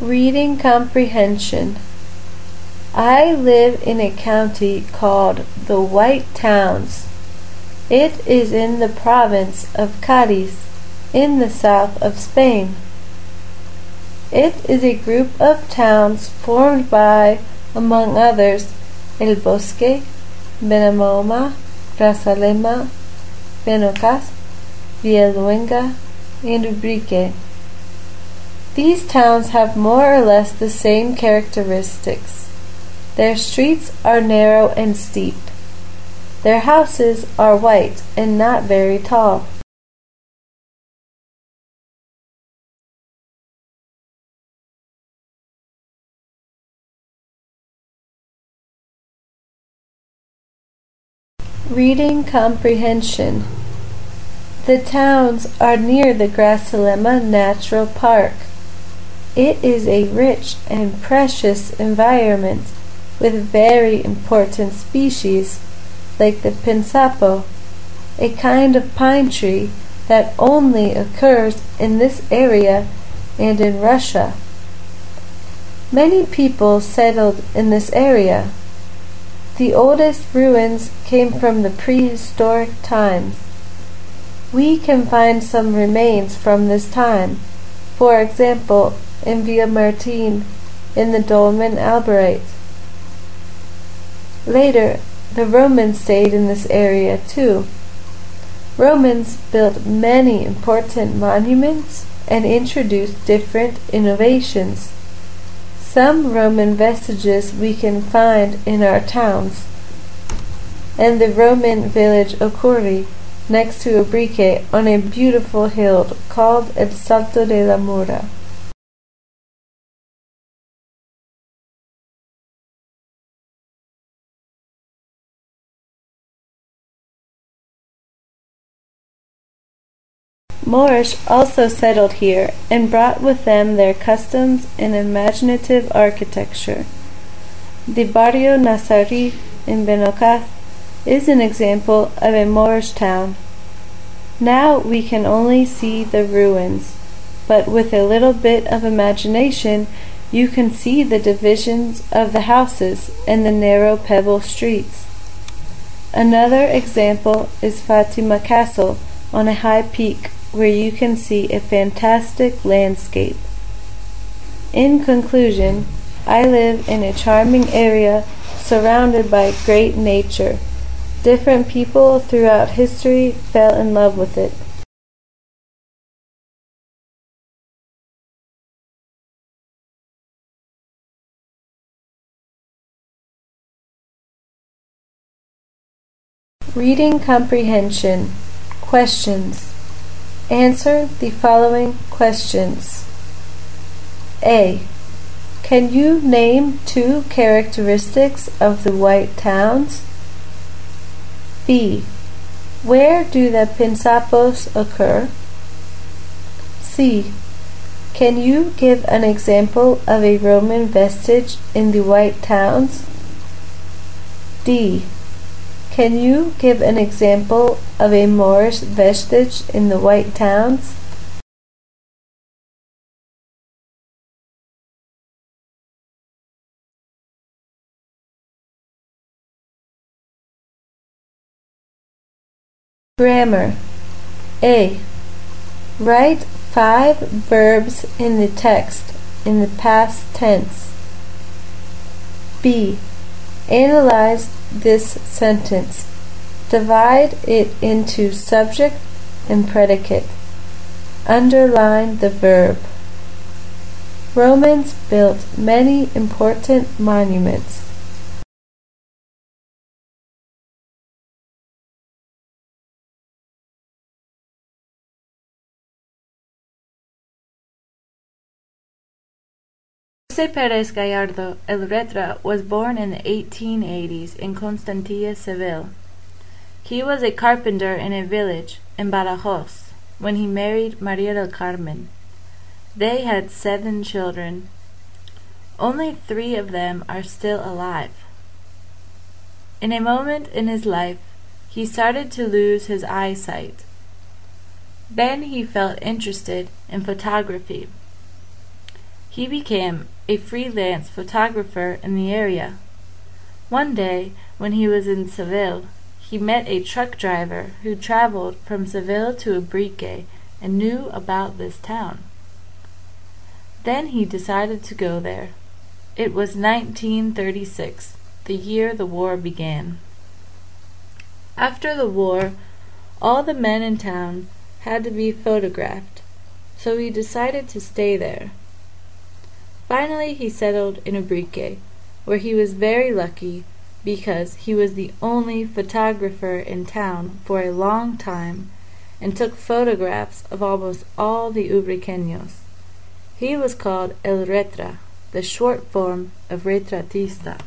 Reading Comprehension I live in a county called the White Towns. It is in the province of Cadiz, in the south of Spain. It is a group of towns formed by, among others, El Bosque, Benamahoma, Grazalema, Benaocaz, Villaluenga, and Ubrique. These towns have more or less the same characteristics. Their streets are narrow and steep. Their houses are white and not very tall. Reading Comprehension The towns are near the Grazalema Natural Park. It is a rich and precious environment with very important species like the pinsapo, a kind of pine tree that only occurs in this area and in Russia. Many people settled in this area. The oldest ruins came from the prehistoric times. We can find some remains from this time, for example, in Villamartin in the Dolmen Alberite. Later, the Romans stayed in this area too. Romans built many important monuments and introduced different innovations. Some Roman vestiges we can find in our towns, and the Roman village Ocuri next to Ubrique on a beautiful hill called El Salto de la Mora. Moorish also settled here and brought with them their customs and imaginative architecture. The Barrio Nazari in Benaocaz is an example of a Moorish town. Now we can only see the ruins, but with a little bit of imagination you can see the divisions of the houses and the narrow pebble streets. Another example is Fatima Castle on a high peak where you can see a fantastic landscape. In conclusion, I live in a charming area surrounded by great nature. Different people throughout history fell in love with it. Reading Comprehension Questions Answer the following questions. A. Can you name two characteristics of the white towns? B. Where do the pinsapos occur? C. Can you give an example of a Roman vestige in the white towns? D. Can you give an example of a Moorish vestige in the White Towns? Grammar A. Write five verbs in the text in the past tense. B. Analyze this sentence. Divide it into subject and predicate. Underline the verb. Romans built many important monuments. Jose Perez Gallardo El Retra was born in the 1880s in Constantina, Seville. He was a carpenter in a village in Badajoz when he married Maria del Carmen. They had seven children. Only three of them are still alive. In a moment in his life, he started to lose his eyesight. Then he felt interested in photography. He became a freelance photographer in the area. One day, when he was in Seville, he met a truck driver who traveled from Seville to Ubrique and knew about this town. Then he decided to go there. It was 1936, the year the war began. After the war, all the men in town had to be photographed, so he decided to stay there. Finally, he settled in Ubrique, where he was very lucky because he was the only photographer in town for a long time and took photographs of almost all the Ubriqueños. He was called El Retra, the short form of retratista.